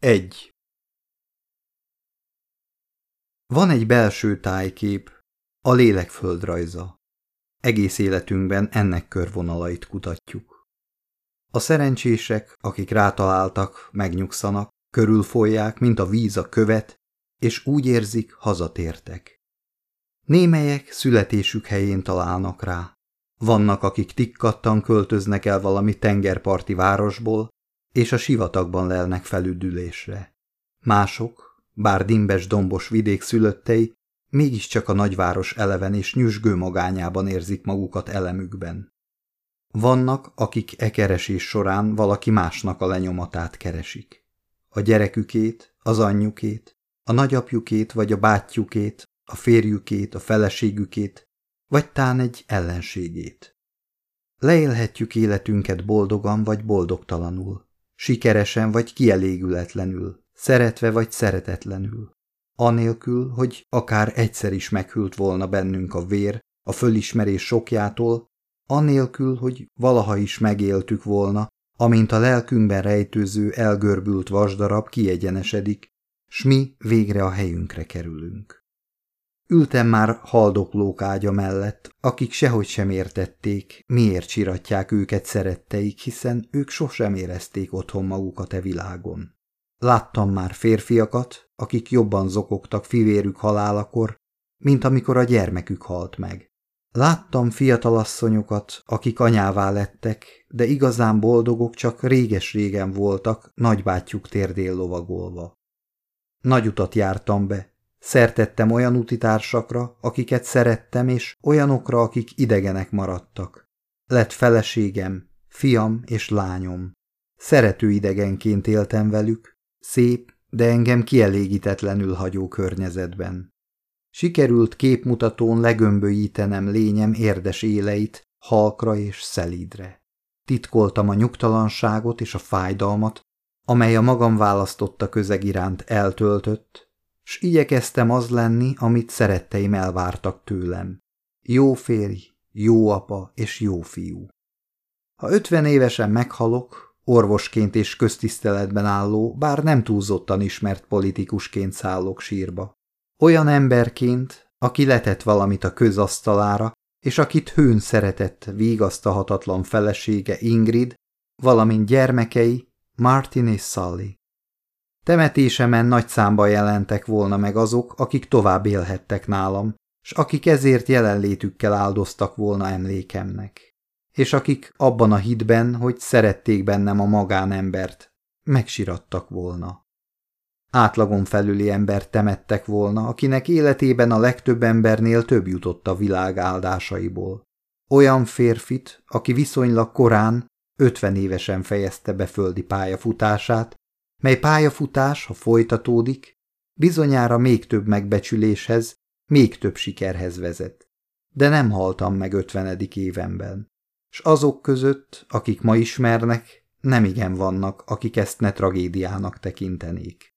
1. Van egy belső tájkép, a lélek földrajza. Egész életünkben ennek körvonalait kutatjuk. A szerencsések, akik rátaláltak, megnyugszanak, körülfolják, mint a víz a követ, és úgy érzik, hazatértek. Némelyek születésük helyén találnak rá. Vannak, akik tikkattan költöznek el valami tengerparti városból, és a sivatagban lelnek felüdülésre. Mások, bár dimbes dombos vidék szülöttei, mégiscsak a nagyváros eleven és nyüzsgő magányában érzik magukat elemükben. Vannak, akik e keresés során valaki másnak a lenyomatát keresik. A gyerekükét, az anyjukét, a nagyapjukét vagy a bátyjukét, a férjükét, a feleségükét, vagy tán egy ellenségét. Leélhetjük életünket boldogan vagy boldogtalanul, sikeresen vagy kielégületlenül, szeretve vagy szeretetlenül. Anélkül, hogy akár egyszer is meghűlt volna bennünk a vér, a fölismerés sokjától, anélkül, hogy valaha is megéltük volna, amint a lelkünkben rejtőző elgörbült vasdarab kiegyenesedik, s mi végre a helyünkre kerülünk. Ültem már haldoklók ágya mellett, akik sehogy sem értették, miért csiratják őket szeretteik, hiszen ők sosem érezték otthon magukat e világon. Láttam már férfiakat, akik jobban zokogtak fivérük halálakor, mint amikor a gyermekük halt meg. Láttam fiatalasszonyokat, akik anyává lettek, de igazán boldogok csak réges-régen voltak, nagybátyjuk térdél lovagolva. Nagy utat jártam be, Szertettem olyan utitársakra, akiket szerettem, és olyanokra, akik idegenek maradtak. Lett feleségem, fiam és lányom. Szerető idegenként éltem velük, szép, de engem kielégítetlenül hagyó környezetben. Sikerült képmutatón legömbölyítenem lényem érdes éleit, halkra és szelídre. Titkoltam a nyugtalanságot és a fájdalmat, amely a magam választotta közeg iránt eltöltött, s igyekeztem az lenni, amit szeretteim elvártak tőlem. Jó férj, jó apa és jó fiú. Ha ötven évesen meghalok, orvosként és köztiszteletben álló, bár nem túlzottan ismert politikusként szállok sírba. Olyan emberként, aki letett valamit a közasztalára, és akit hőn szeretett vigasztahatatlan felesége Ingrid, valamint gyermekei Martin és Sally. Temetésemen nagy számban jelentek volna meg azok, akik tovább élhettek nálam, s akik ezért jelenlétükkel áldoztak volna emlékemnek. És akik abban a hitben, hogy szerették bennem a magánembert, megsirattak volna. Átlagon felüli embert temettek volna, akinek életében a legtöbb embernél több jutott a világ áldásaiból. Olyan férfit, aki viszonylag korán, ötven évesen fejezte be földi pályafutását, mely pályafutás, ha folytatódik, bizonyára még több megbecsüléshez, még több sikerhez vezet. De nem haltam meg ötvenedik évemben. S azok között, akik ma ismernek, nem igen vannak, akik ezt ne tragédiának tekintenék.